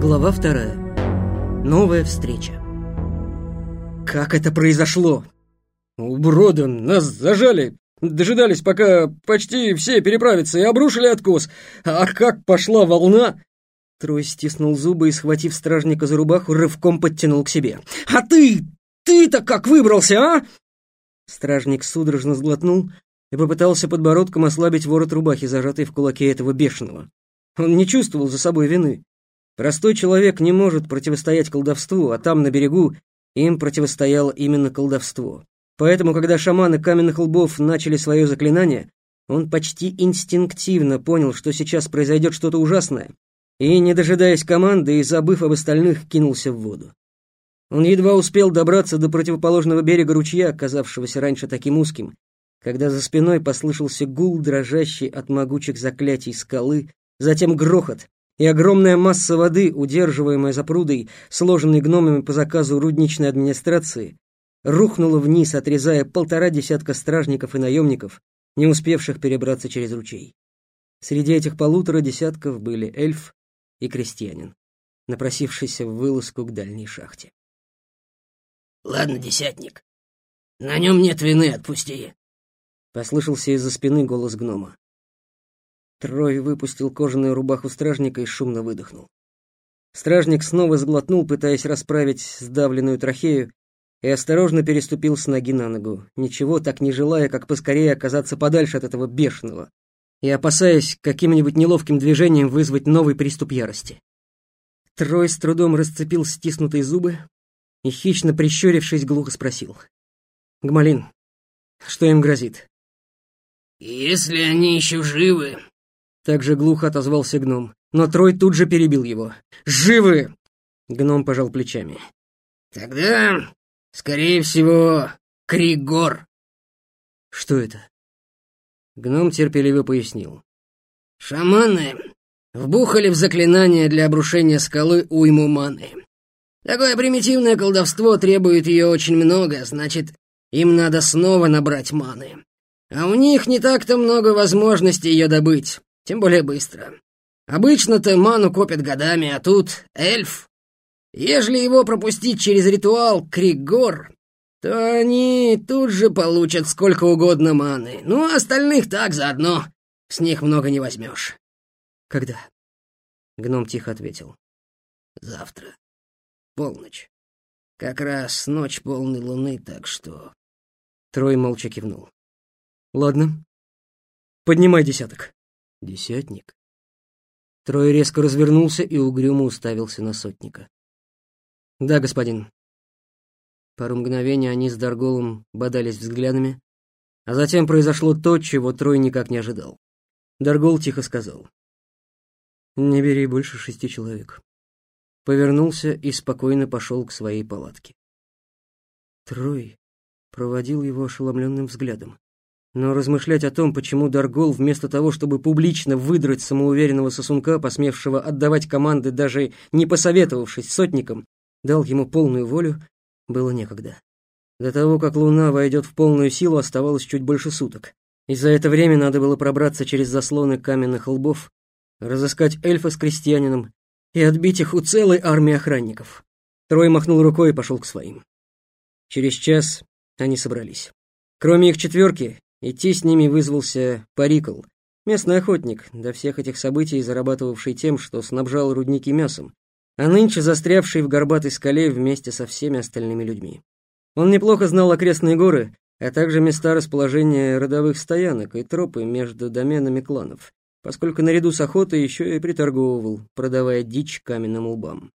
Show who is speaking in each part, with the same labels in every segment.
Speaker 1: Глава вторая. Новая встреча. Как это произошло?
Speaker 2: Уброды, нас зажали. Дожидались, пока почти все переправятся, и обрушили откос. А как пошла волна...
Speaker 1: Трой стиснул зубы и, схватив стражника за рубаху, рывком подтянул к себе. «А ты! Ты-то как выбрался, а?» Стражник судорожно сглотнул и попытался подбородком ослабить ворот рубахи, зажатый в кулаке этого бешеного. Он не чувствовал за собой вины. Простой человек не может противостоять колдовству, а там, на берегу, им противостояло именно колдовство. Поэтому, когда шаманы каменных лбов начали свое заклинание, он почти инстинктивно понял, что сейчас произойдет что-то ужасное, и, не дожидаясь команды и забыв об остальных, кинулся в воду. Он едва успел добраться до противоположного берега ручья, оказавшегося раньше таким узким, когда за спиной послышался гул, дрожащий от могучих заклятий скалы, затем грохот, и огромная масса воды, удерживаемая за прудой, сложенной гномами по заказу рудничной администрации, рухнула вниз, отрезая полтора десятка стражников и наемников, не успевших перебраться через ручей. Среди этих полутора десятков были эльф и крестьянин, напросившийся в вылазку к дальней шахте.
Speaker 3: «Ладно, десятник, на нем нет вины, отпусти!»
Speaker 1: Послышался из-за спины голос гнома. Трой выпустил кожаную рубаху стражника и шумно выдохнул. Стражник снова сглотнул, пытаясь расправить сдавленную трахею, и осторожно переступил с ноги на ногу, ничего так не желая, как поскорее оказаться подальше от этого бешеного, и опасаясь каким-нибудь неловким движением вызвать новый приступ ярости. Трой с трудом расцепил стиснутые зубы и, хищно прищурившись, глухо спросил. «Гмалин, что им грозит?»
Speaker 3: «Если они еще живы,
Speaker 1: также глухо отозвался гном, но Трой тут же перебил его. «Живы!» Гном пожал плечами.
Speaker 3: «Тогда, скорее всего, Кригор».
Speaker 1: «Что это?» Гном терпеливо пояснил.
Speaker 3: «Шаманы вбухали в заклинание для обрушения скалы уйму маны. Такое примитивное колдовство требует ее очень много, значит, им надо снова набрать маны. А у них не так-то много возможностей ее добыть. Тем более быстро. Обычно-то ману копят годами, а тут эльф. Ежели его пропустить через ритуал Кригор, то они тут же получат сколько угодно маны. Ну, а остальных так заодно. С них много не возьмешь.
Speaker 1: Когда? Гном тихо ответил.
Speaker 3: Завтра. Полночь. Как раз ночь полной луны, так что...
Speaker 1: Трой молча кивнул. Ладно. Поднимай десяток. Десятник. Трой резко развернулся и угрюмо уставился на сотника. «Да, господин». Пару мгновений они с Дарголом бодались взглядами, а затем произошло то, чего Трой никак не ожидал. Даргол тихо сказал. «Не бери больше шести человек». Повернулся и спокойно пошел к своей палатке. Трой проводил его ошеломленным взглядом. Но размышлять о том, почему Даргол, вместо того, чтобы публично выдрать самоуверенного сосунка, посмевшего отдавать команды, даже не посоветовавшись сотникам, дал ему полную волю, было некогда. До того, как луна войдет в полную силу, оставалось чуть больше суток. И за это время надо было пробраться через заслоны каменных лбов, разыскать эльфа с крестьянином и отбить их у целой армии охранников. Трой махнул рукой и пошел к своим. Через час они собрались. Кроме их четверки, Идти с ними вызвался Парикл, местный охотник, до всех этих событий зарабатывавший тем, что снабжал рудники мясом, а нынче застрявший в горбатой скале вместе со всеми остальными людьми. Он неплохо знал окрестные горы, а также места расположения родовых стоянок и тропы между доменами кланов, поскольку наряду с охотой еще и приторговывал, продавая дичь каменным лбам.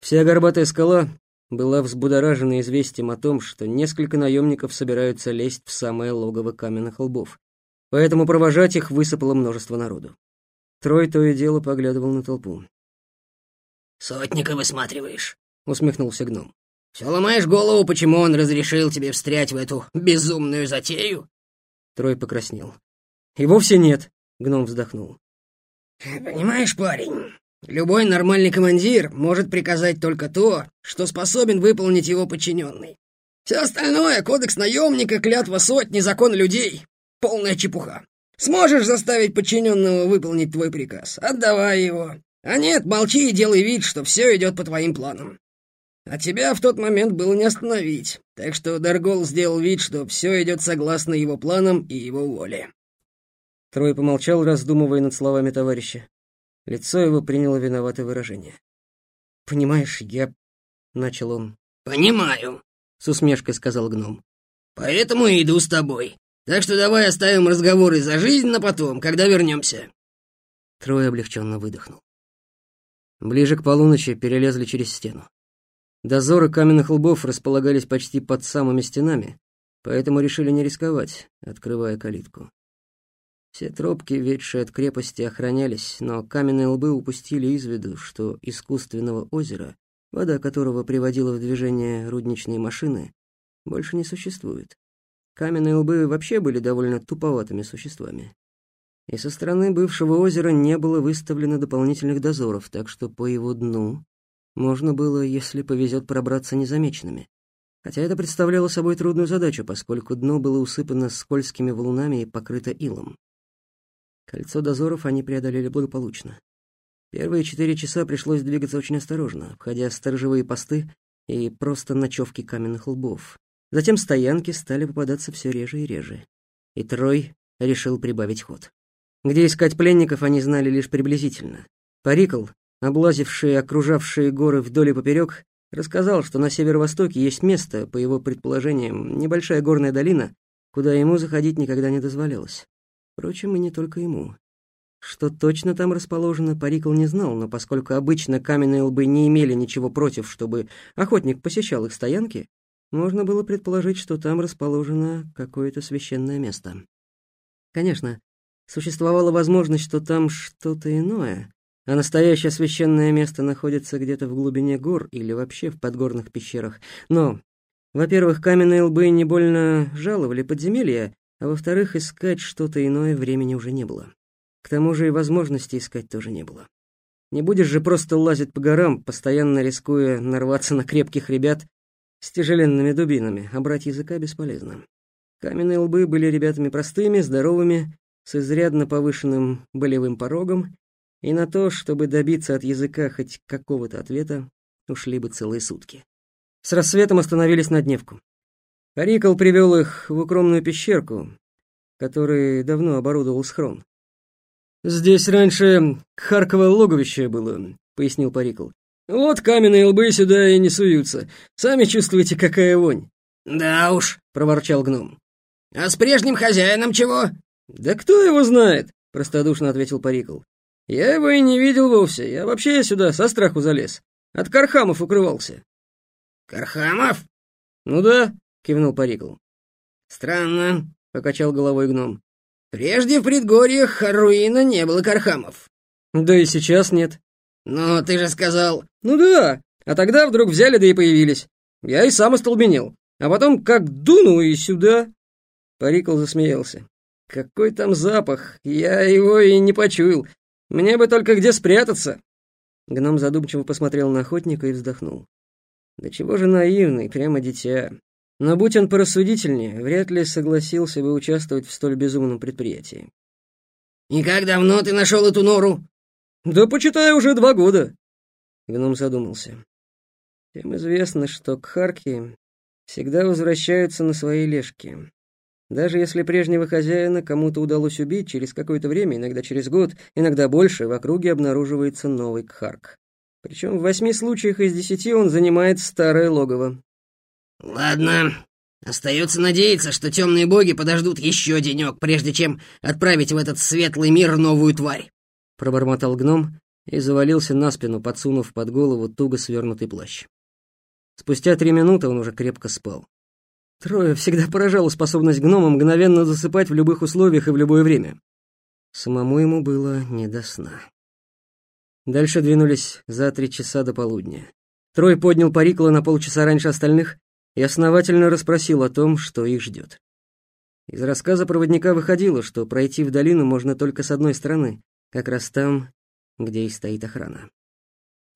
Speaker 1: Вся горбатая скала была взбудоражена известием о том, что несколько наемников собираются лезть в самое логово каменных лбов. Поэтому провожать их высыпало множество народу. Трой то и дело поглядывал на толпу.
Speaker 3: «Сотника высматриваешь», —
Speaker 1: усмехнулся гном.
Speaker 3: «Все ломаешь голову, почему он разрешил тебе встрять в эту безумную затею?»
Speaker 1: Трой покраснел. «И вовсе нет», — гном вздохнул.
Speaker 3: «Понимаешь, парень, Любой нормальный командир может приказать только то, что способен выполнить его подчиненный. Все остальное — кодекс наемника, клятва сотни, закон людей — полная чепуха. Сможешь заставить подчиненного выполнить твой приказ — отдавай его. А нет, молчи и делай вид, что все идет по твоим планам. А тебя в тот момент было не остановить, так что Даргол сделал вид, что все идет согласно его планам и его воле.
Speaker 1: Трой помолчал, раздумывая над словами товарища. Лицо его приняло виноватое выражение. «Понимаешь, я...» — начал он.
Speaker 3: «Понимаю», —
Speaker 1: с усмешкой сказал гном.
Speaker 3: «Поэтому и иду с тобой. Так что давай оставим разговоры за жизнь на потом, когда вернемся».
Speaker 1: Трой облегченно выдохнул. Ближе к полуночи перелезли через стену. Дозоры каменных лбов располагались почти под самыми стенами, поэтому решили не рисковать, открывая калитку. Все тропки, ведшие от крепости, охранялись, но каменные лбы упустили из виду, что искусственного озера, вода которого приводила в движение рудничные машины, больше не существует. Каменные лбы вообще были довольно туповатыми существами. И со стороны бывшего озера не было выставлено дополнительных дозоров, так что по его дну можно было, если повезет, пробраться незамеченными. Хотя это представляло собой трудную задачу, поскольку дно было усыпано скользкими валунами и покрыто илом. Кольцо дозоров они преодолели благополучно. Первые четыре часа пришлось двигаться очень осторожно, обходя сторожевые посты и просто ночевки каменных лбов. Затем стоянки стали попадаться все реже и реже. И Трой решил прибавить ход. Где искать пленников, они знали лишь приблизительно. Парикл, облазивший окружавшие горы вдоль и поперек, рассказал, что на северо-востоке есть место, по его предположениям, небольшая горная долина, куда ему заходить никогда не дозволялось. Впрочем, и не только ему. Что точно там расположено, Парикл не знал, но поскольку обычно каменные лбы не имели ничего против, чтобы охотник посещал их стоянки, можно было предположить, что там расположено какое-то священное место. Конечно, существовала возможность, что там что-то иное, а настоящее священное место находится где-то в глубине гор или вообще в подгорных пещерах. Но, во-первых, каменные лбы не больно жаловали подземелья, а во-вторых, искать что-то иное времени уже не было. К тому же и возможности искать тоже не было. Не будешь же просто лазить по горам, постоянно рискуя нарваться на крепких ребят с тяжеленными дубинами, а брать языка бесполезно. Каменные лбы были ребятами простыми, здоровыми, с изрядно повышенным болевым порогом, и на то, чтобы добиться от языка хоть какого-то ответа, ушли бы целые сутки. С рассветом остановились на дневку. Рикл привел их в укромную пещерку, который давно оборудовал схрон. «Здесь раньше Харковое логовище было», — пояснил Парикл. «Вот каменные лбы сюда и не суются. Сами чувствуете, какая вонь».
Speaker 3: «Да уж», — проворчал гном. «А с прежним хозяином чего?»
Speaker 1: «Да кто его знает?» — простодушно ответил Парикл. «Я его и не видел вовсе. Я вообще сюда со страху залез. От Кархамов укрывался».
Speaker 3: «Кархамов?»
Speaker 1: «Ну да», кивнул Парикл.
Speaker 3: «Странно», — покачал головой гном. «Прежде в предгорьях Харуина не было кархамов».
Speaker 1: «Да и сейчас нет».
Speaker 3: «Но ты же сказал...»
Speaker 1: «Ну да, а тогда вдруг взяли да и появились. Я и сам остолбенел. А потом как дуну и сюда...» Парикл засмеялся. «Какой там запах? Я его и не почуял. Мне бы только где спрятаться». Гном задумчиво посмотрел на охотника и вздохнул. «Да чего же наивный, прямо дитя. Но будь он порассудительнее, вряд ли согласился бы участвовать в столь безумном предприятии.
Speaker 3: «И как давно ты нашел эту нору?»
Speaker 1: «Да, почитай, уже два года». Гном задумался. Всем известно, что кхарки всегда возвращаются на свои лежки. Даже если прежнего хозяина кому-то удалось убить, через какое-то время, иногда через год, иногда больше, в округе обнаруживается новый кхарк. Причем в восьми случаях из десяти он занимает старое логово.
Speaker 3: «Ладно, остается надеяться, что темные боги подождут еще денек, прежде чем отправить в этот светлый мир новую тварь», —
Speaker 1: пробормотал гном и завалился на спину, подсунув под голову туго свернутый плащ. Спустя три минуты он уже крепко спал. Трое всегда поражала способность гнома мгновенно засыпать в любых условиях и в любое время. Самому ему было не до сна. Дальше двинулись за три часа до полудня. Трой поднял Парикла на полчаса раньше остальных и основательно расспросил о том, что их ждет. Из рассказа проводника выходило, что пройти в долину можно только с одной стороны, как раз там, где и стоит охрана.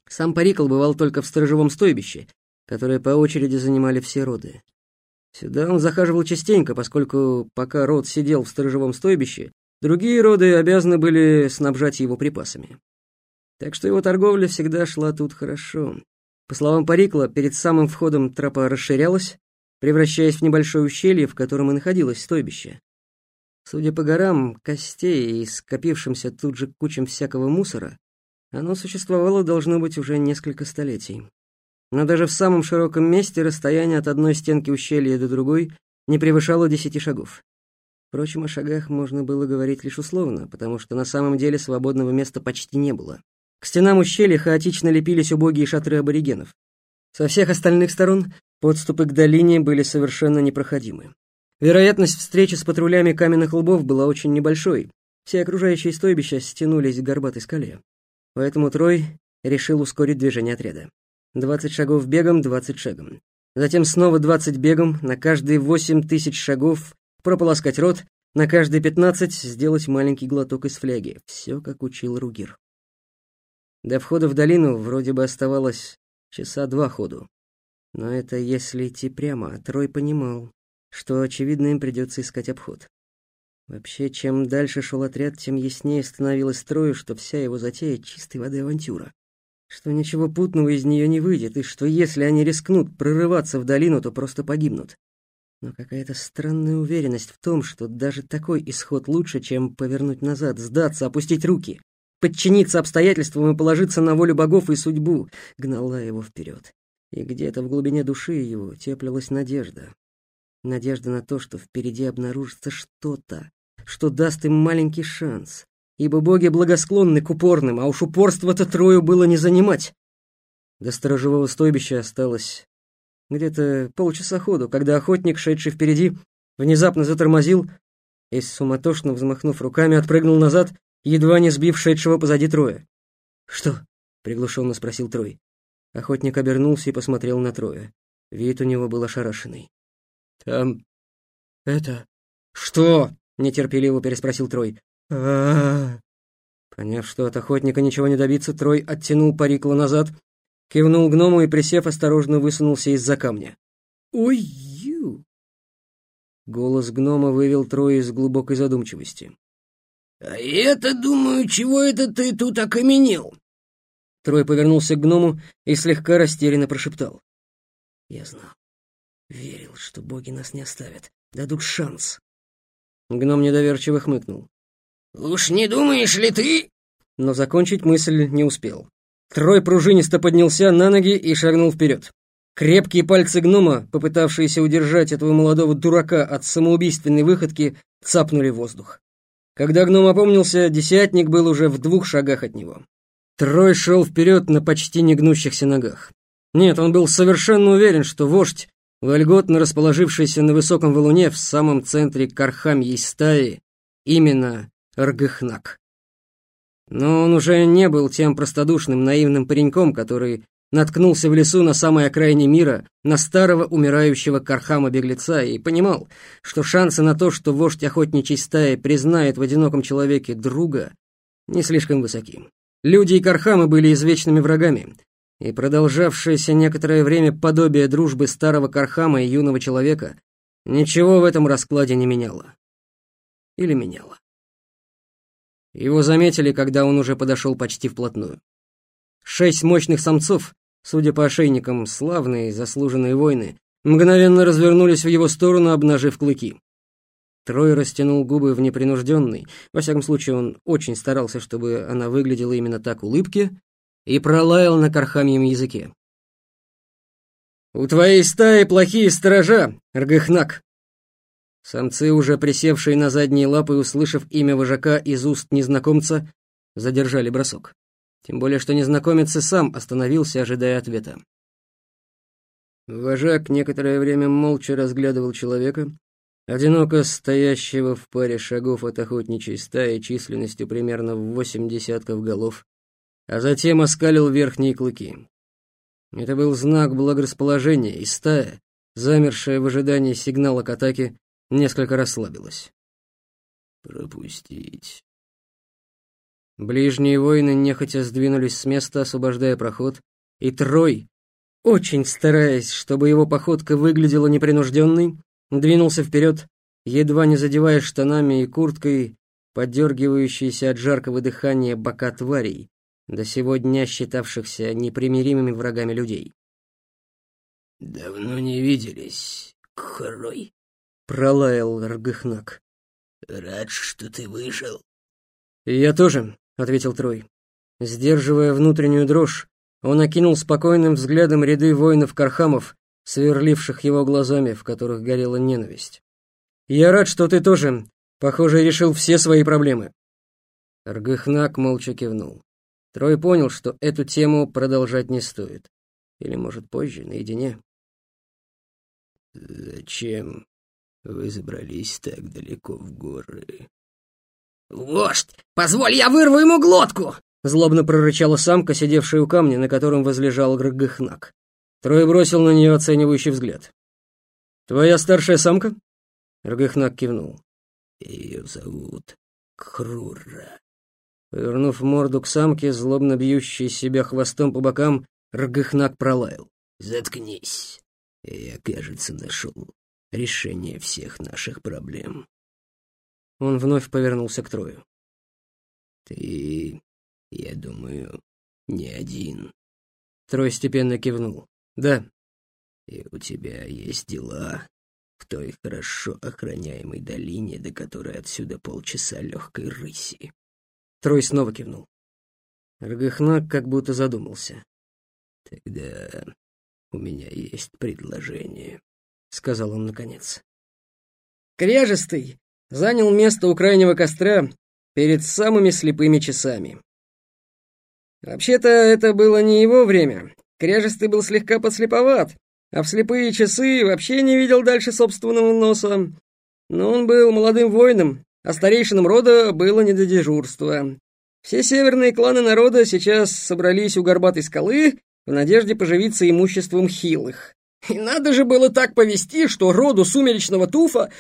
Speaker 1: Сам Парикл бывал только в сторожевом стойбище, которое по очереди занимали все роды. Сюда он захаживал частенько, поскольку пока род сидел в сторожевом стойбище, другие роды обязаны были снабжать его припасами. Так что его торговля всегда шла тут хорошо. По словам Парикла, перед самым входом тропа расширялась, превращаясь в небольшое ущелье, в котором и находилось стойбище. Судя по горам, костей и скопившимся тут же кучам всякого мусора, оно существовало, должно быть, уже несколько столетий. Но даже в самом широком месте расстояние от одной стенки ущелья до другой не превышало десяти шагов. Впрочем, о шагах можно было говорить лишь условно, потому что на самом деле свободного места почти не было. К стенам ущелья хаотично лепились убогие шатры аборигенов. Со всех остальных сторон подступы к долине были совершенно непроходимы. Вероятность встречи с патрулями каменных лбов была очень небольшой. Все окружающие стойбища стянулись к горбатой скале. Поэтому Трой решил ускорить движение отряда. Двадцать шагов бегом, двадцать шагом. Затем снова двадцать бегом, на каждые восемь тысяч шагов прополоскать рот, на каждые пятнадцать сделать маленький глоток из фляги. Все, как учил Ругир. До входа в долину вроде бы оставалось часа два ходу. Но это если идти прямо, а Трой понимал, что, очевидно, им придется искать обход. Вообще, чем дальше шел отряд, тем яснее становилось Трою, что вся его затея — чистой воды авантюра. Что ничего путного из нее не выйдет, и что если они рискнут прорываться в долину, то просто погибнут. Но какая-то странная уверенность в том, что даже такой исход лучше, чем повернуть назад, сдаться, опустить руки подчиниться обстоятельствам и положиться на волю богов и судьбу, гнала его вперед. И где-то в глубине души его теплилась надежда. Надежда на то, что впереди обнаружится что-то, что даст им маленький шанс. Ибо боги благосклонны к упорным, а уж упорство-то Трою было не занимать. До сторожевого стойбища осталось где-то полчаса ходу, когда охотник, шедший впереди, внезапно затормозил и, суматошно взмахнув руками, отпрыгнул назад едва не сбив шедшего позади Троя. «Что?» — приглушенно спросил Трой. Охотник обернулся и посмотрел на Троя. Вид у него был ошарашенный. «Там... это... что?» — нетерпеливо переспросил Трой. -а Поняв, что от охотника ничего не добиться, Трой оттянул парикло назад, кивнул гному и, присев, осторожно высунулся из-за камня. «Ой-ю!» Голос гнома вывел Троя из глубокой задумчивости.
Speaker 3: «А это, думаю, чего это ты тут окаменел?»
Speaker 1: Трой повернулся к гному и слегка растерянно прошептал. «Я знал, верил, что боги нас не оставят, дадут шанс». Гном недоверчиво хмыкнул.
Speaker 3: «Уж не думаешь ли ты?»
Speaker 1: Но закончить мысль не успел. Трой пружинисто поднялся на ноги и шагнул вперед. Крепкие пальцы гнома, попытавшиеся удержать этого молодого дурака от самоубийственной выходки, цапнули воздух. Когда гном опомнился, десятник был уже в двух шагах от него. Трой шел вперед на почти негнущихся ногах. Нет, он был совершенно уверен, что вождь, вольготно расположившийся на высоком валуне в самом центре Кархамьей стаи, именно Ргахнак. Но он уже не был тем простодушным, наивным пареньком, который наткнулся в лесу на самой окраине мира на старого умирающего Кархама-беглеца и понимал, что шансы на то, что вождь охотничьей стаи признает в одиноком человеке друга, не слишком высоки. Люди и Кархамы были извечными врагами, и продолжавшееся некоторое время подобие дружбы старого Кархама и юного человека ничего в этом раскладе не меняло. Или меняло. Его заметили, когда он уже подошел почти вплотную. Шесть мощных самцов Судя по ошейникам, славные, заслуженные воины мгновенно развернулись в его сторону, обнажив клыки. Трой растянул губы в непринужденной, во всяком случае он очень старался, чтобы она выглядела именно так улыбке, и пролаял на кархамьем языке. «У твоей стаи плохие сторожа, Ргахнак!» Самцы, уже присевшие на задние лапы, услышав имя вожака из уст незнакомца, задержали бросок. Тем более, что незнакомец и сам остановился, ожидая ответа. Вожак некоторое время молча разглядывал человека, одиноко стоящего в паре шагов от охотничьей стаи численностью примерно в восемь десятков голов, а затем оскалил верхние клыки. Это был знак благорасположения, и стая, замершая в ожидании сигнала к атаке, несколько расслабилась. «Пропустить», Ближние воины нехотя сдвинулись с места, освобождая проход, и Трой, очень стараясь, чтобы его походка выглядела непринужденной, двинулся вперед, едва не задевая штанами и курткой поддергивающиеся от жаркого дыхания бока тварей, до сего дня считавшихся непримиримыми врагами людей.
Speaker 3: «Давно не виделись, Крой», —
Speaker 1: пролаял Ргыхнак.
Speaker 3: «Рад, что ты вышел».
Speaker 1: «Я тоже», — ответил Трой. Сдерживая внутреннюю дрожь, он окинул спокойным взглядом ряды воинов-кархамов, сверливших его глазами, в которых горела ненависть. «Я рад, что ты тоже, похоже, решил все свои проблемы». Ргыхнак молча кивнул. Трой понял, что эту тему продолжать не стоит. Или, может, позже, наедине.
Speaker 3: «Зачем вы забрались так далеко в горы?» «Вождь, позволь, я вырву ему глотку!»
Speaker 1: Злобно прорычала самка, сидевшая у камня, на котором возлежал Гргыхнак. Трой бросил на нее оценивающий взгляд. «Твоя старшая самка?» Ргыхнак кивнул.
Speaker 3: «Ее зовут Крура».
Speaker 1: Повернув морду к самке, злобно бьющей себя хвостом по бокам, Ргыхнак пролаял.
Speaker 3: «Заткнись. Я, кажется, нашел решение всех наших проблем».
Speaker 1: Он вновь повернулся к Трою.
Speaker 3: «Ты, я думаю, не один».
Speaker 1: Трой степенно кивнул. «Да».
Speaker 3: «И у тебя есть дела в той хорошо охраняемой долине, до которой отсюда полчаса легкой рыси».
Speaker 1: Трой снова кивнул. Ргахнак как будто задумался.
Speaker 3: «Тогда у меня есть предложение», —
Speaker 1: сказал он наконец. Кряжестый занял место у крайнего костра перед самыми слепыми часами. Вообще-то это было не его время. Кряжестый был слегка подслеповат, а в слепые часы вообще не видел дальше собственного носа. Но он был молодым воином, а старейшинам рода было не до дежурства. Все северные кланы народа сейчас собрались у горбатой скалы в надежде поживиться имуществом хилых. И надо же было так повести, что роду сумеречного туфа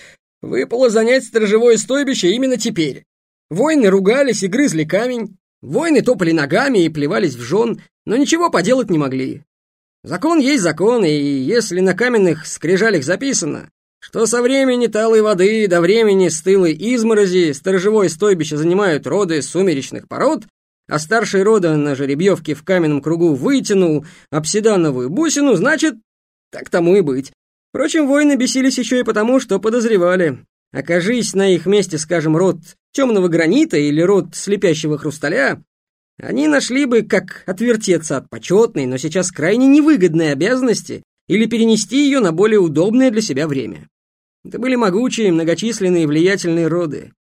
Speaker 1: выпало занять сторожевое стойбище именно теперь. Воины ругались и грызли камень, воины топали ногами и плевались в жен, но ничего поделать не могли. Закон есть закон, и если на каменных скрижалях записано, что со времени талой воды до времени стылой изморози сторожевое стойбище занимают роды сумеречных пород, а старший рода на жеребьевке в каменном кругу вытянул обсидановую бусину, значит, так тому и быть. Впрочем, воины бесились еще и потому, что подозревали. Окажись на их месте, скажем, род темного гранита или род слепящего хрусталя, они нашли бы, как отвертеться от почетной, но сейчас крайне невыгодной обязанности или перенести ее на более удобное для себя время. Это были могучие, многочисленные, влиятельные роды.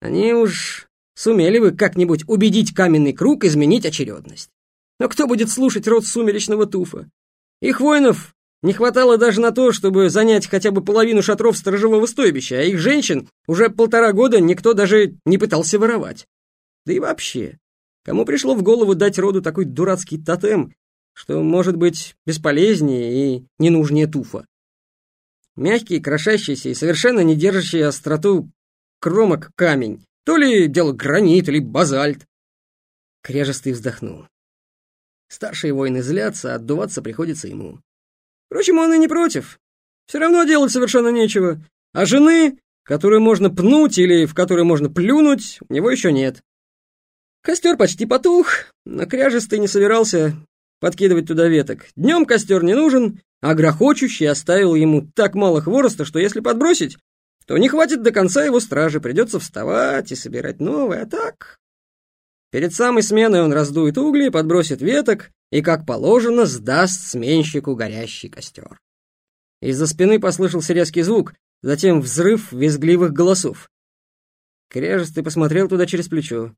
Speaker 1: Они уж сумели бы как-нибудь убедить каменный круг изменить очередность. Но кто будет слушать род сумеречного туфа? Их воинов не хватало даже на то, чтобы занять хотя бы половину шатров сторожевого стойбища, а их женщин уже полтора года никто даже не пытался воровать. Да и вообще, кому пришло в голову дать роду такой дурацкий тотем, что может быть бесполезнее и ненужнее туфа. Мягкий, крошащийся и совершенно не держащий остроту кромок камень. То ли дело гранит или базальт. Крежестый вздохнул. Старшие воины злятся, отдуваться приходится ему. Впрочем, он и не против. Все равно делать совершенно нечего. А жены, которую можно пнуть или в которую можно плюнуть, у него еще нет. Костер почти потух, но кряжестый не собирался подкидывать туда веток. Днем костер не нужен, а грохочущий оставил ему так мало хвороста, что если подбросить, то не хватит до конца его стражи, придется вставать и собирать новый, а так... Перед самой сменой он раздует угли, подбросит веток и, как положено, сдаст сменщику горящий костер. Из-за спины послышался резкий звук, затем взрыв визгливых голосов. Крежестый посмотрел туда через плечо.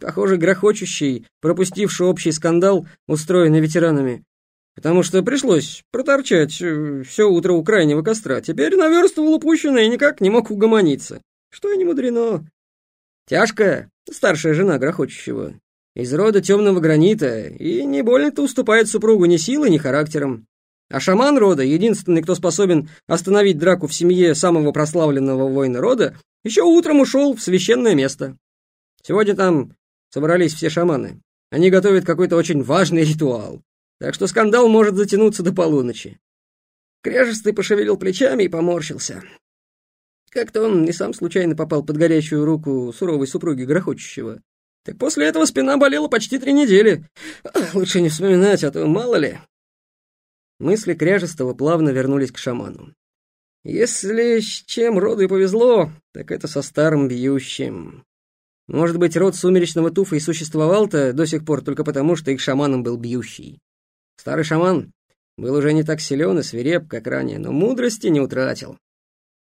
Speaker 1: Похоже, грохочущий, пропустивший общий скандал, устроенный ветеранами. Потому что пришлось проторчать э, все утро у крайнего костра. Теперь наверстывал упущенное и никак не мог угомониться. Что и не мудрено. Тяжкая, старшая жена грохочущего, из рода темного гранита, и не больно-то уступает супругу ни силой, ни характером. А шаман рода, единственный, кто способен остановить драку в семье самого прославленного воина рода, еще утром ушел в священное место. Сегодня там собрались все шаманы. Они готовят какой-то очень важный ритуал. Так что скандал может затянуться до полуночи. Кряжестый пошевелил плечами и поморщился. Как-то он и сам случайно попал под горячую руку суровой супруги Грохочущего.
Speaker 2: Так после этого спина болела почти три недели. Лучше не вспоминать, а то мало ли.
Speaker 1: Мысли Кряжестого плавно вернулись к шаману. Если с чем роду и повезло, так это со старым бьющим. Может быть, род сумеречного туфа и существовал-то до сих пор только потому, что их шаманом был бьющий. Старый шаман был уже не так силен и свиреп, как ранее, но мудрости не утратил.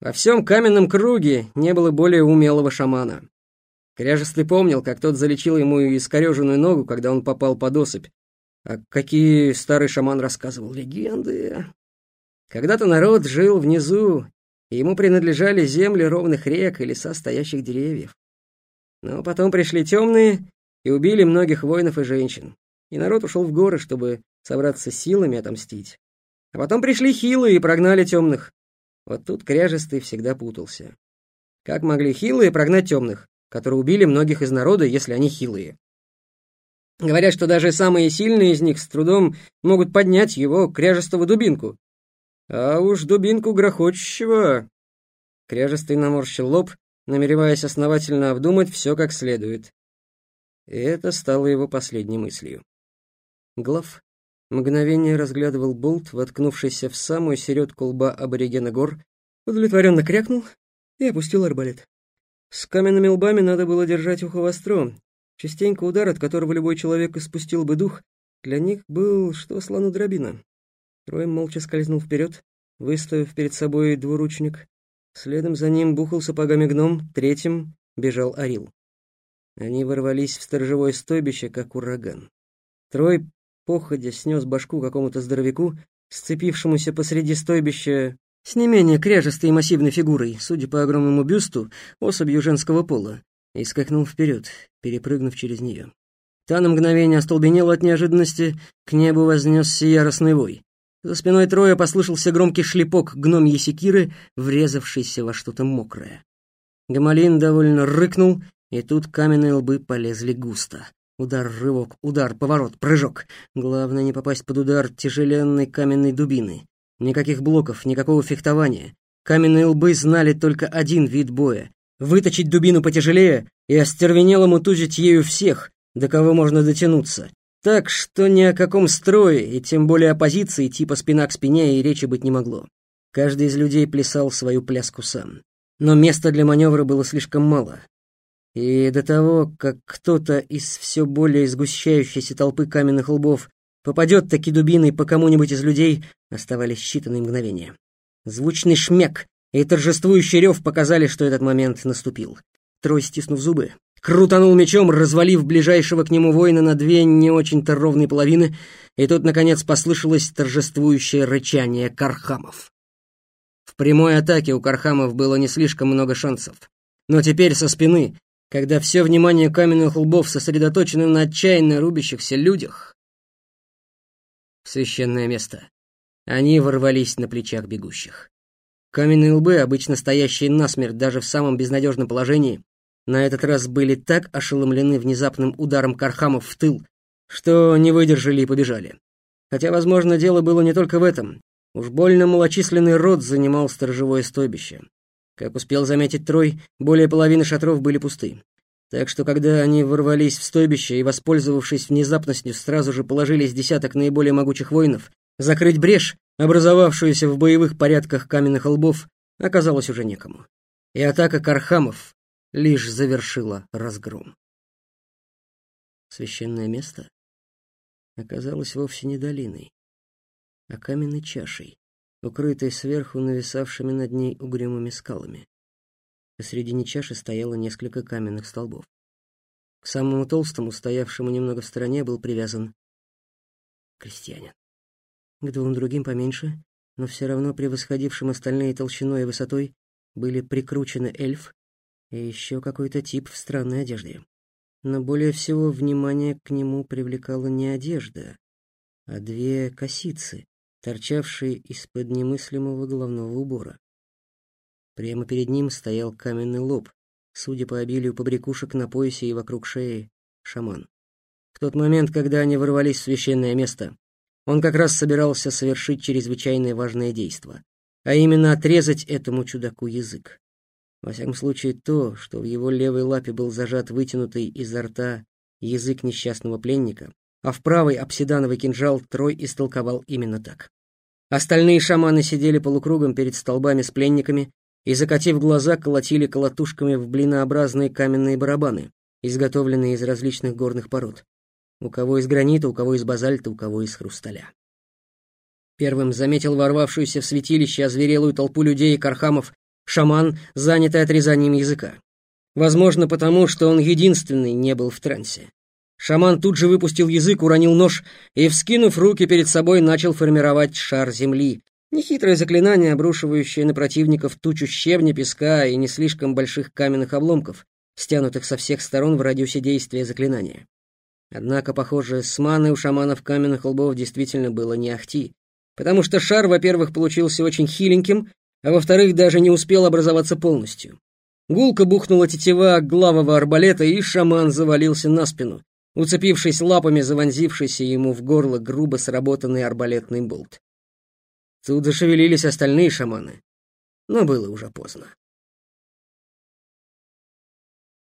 Speaker 1: Во всем каменном круге не было более умелого шамана. Кряжестый помнил, как тот залечил ему искореженную ногу, когда он попал под осыпь. А какие старый шаман рассказывал легенды. Когда-то народ жил внизу, и ему принадлежали земли ровных рек и леса стоящих деревьев. Но потом пришли темные и убили многих воинов и женщин. И народ ушел в горы, чтобы собраться силами отомстить. А потом пришли хилые и прогнали темных. Вот тут кряжестый всегда путался. Как могли хилые прогнать темных, которые убили многих из народа, если они хилые? Говорят, что даже самые сильные из них с трудом могут поднять его кряжестого дубинку. А уж дубинку грохочущего... Кряжестый наморщил лоб, намереваясь основательно обдумать все как следует. И это стало его последней мыслью. Глав мгновение разглядывал болт, воткнувшийся в самую середку лба аборигена гор, удовлетворенно крякнул и опустил арбалет. С каменными лбами надо было держать ухо востро. Частенько удар, от которого любой человек испустил бы дух, для них был что слону дробина. Трой молча скользнул вперед, выставив перед собой двуручник. Следом за ним бухал сапогами гном, третьим бежал Орил. Они ворвались в сторожевое стойбище, как ураган. Трой походя снес башку какому-то здоровяку, сцепившемуся посреди стойбища с не менее кряжестой и массивной фигурой, судя по огромному бюсту, особью женского пола, и скакнул вперед, перепрыгнув через нее. Та на мгновение остолбенела от неожиданности, к небу вознесся яростный вой. За спиной Троя послышался громкий шлепок гномьей секиры, врезавшийся во что-то мокрое. Гамалин довольно рыкнул, и тут каменные лбы полезли густо. Удар, рывок, удар, поворот, прыжок. Главное не попасть под удар тяжеленной каменной дубины. Никаких блоков, никакого фехтования. Каменные лбы знали только один вид боя. Выточить дубину потяжелее и остервенело тузить ею всех, до кого можно дотянуться. Так что ни о каком строе, и тем более оппозиции типа спина к спине и речи быть не могло. Каждый из людей плясал свою пляску сам. Но места для маневра было слишком мало. И до того, как кто-то из все более сгущающейся толпы каменных лбов попадет таки дубиной по кому-нибудь из людей, оставались считанные мгновения. Звучный шмяк и торжествующий рев показали, что этот момент наступил. Трой, стиснув зубы, крутанул мечом, развалив ближайшего к нему воина на две не очень-то ровные половины, и тут, наконец, послышалось торжествующее рычание кархамов. В прямой атаке у кархамов было не слишком много шансов. Но теперь со спины когда все внимание каменных лбов сосредоточено на отчаянно рубящихся людях. Священное место. Они ворвались на плечах бегущих. Каменные лбы, обычно стоящие насмерть даже в самом безнадежном положении, на этот раз были так ошеломлены внезапным ударом Кархамов в тыл, что не выдержали и побежали. Хотя, возможно, дело было не только в этом. Уж больно малочисленный род занимал сторожевое стойбище. Как успел заметить Трой, более половины шатров были пусты. Так что, когда они ворвались в стойбище и, воспользовавшись внезапностью, сразу же положились десяток наиболее могучих воинов, закрыть брешь, образовавшуюся в боевых порядках каменных лбов, оказалось уже некому. И атака Кархамов лишь завершила разгром. Священное место оказалось вовсе не долиной, а каменной чашей, укрытой сверху нависавшими над ней угрюмыми скалами. Посредине чаши стояло несколько каменных столбов. К самому толстому, стоявшему немного в стороне, был привязан крестьянин. К двум другим поменьше, но все равно превосходившим остальные толщиной и высотой, были прикручены эльф и еще какой-то тип в странной одежде. Но более всего внимание к нему привлекала не одежда, а две косицы, торчавшие из-под немыслимого головного убора. Прямо перед ним стоял каменный лоб, судя по обилию побрякушек на поясе и вокруг шеи, шаман. В тот момент, когда они ворвались в священное место, он как раз собирался совершить чрезвычайно важное действо, а именно отрезать этому чудаку язык. Во всяком случае, то, что в его левой лапе был зажат вытянутый изо рта язык несчастного пленника, а в правой обсидановый кинжал Трой истолковал именно так. Остальные шаманы сидели полукругом перед столбами с пленниками и, закатив глаза, колотили колотушками в блинообразные каменные барабаны, изготовленные из различных горных пород. У кого из гранита, у кого из базальта, у кого из хрусталя. Первым заметил ворвавшуюся в святилище озверелую толпу людей и кархамов шаман, занятый отрезанием языка. Возможно, потому что он единственный не был в трансе. Шаман тут же выпустил язык, уронил нож и, вскинув руки перед собой, начал формировать шар земли. Нехитрое заклинание, обрушивающее на противников тучу щебня, песка и не слишком больших каменных обломков, стянутых со всех сторон в радиусе действия заклинания. Однако, похоже, с маной у шаманов каменных лбов действительно было не ахти, потому что шар, во-первых, получился очень хиленьким, а во-вторых, даже не успел образоваться полностью. Гулко бухнула тетива главого арбалета, и шаман завалился на спину, уцепившись лапами за вонзившийся ему в горло грубо сработанный арбалетный болт. Тут зашевелились остальные шаманы, но было уже поздно.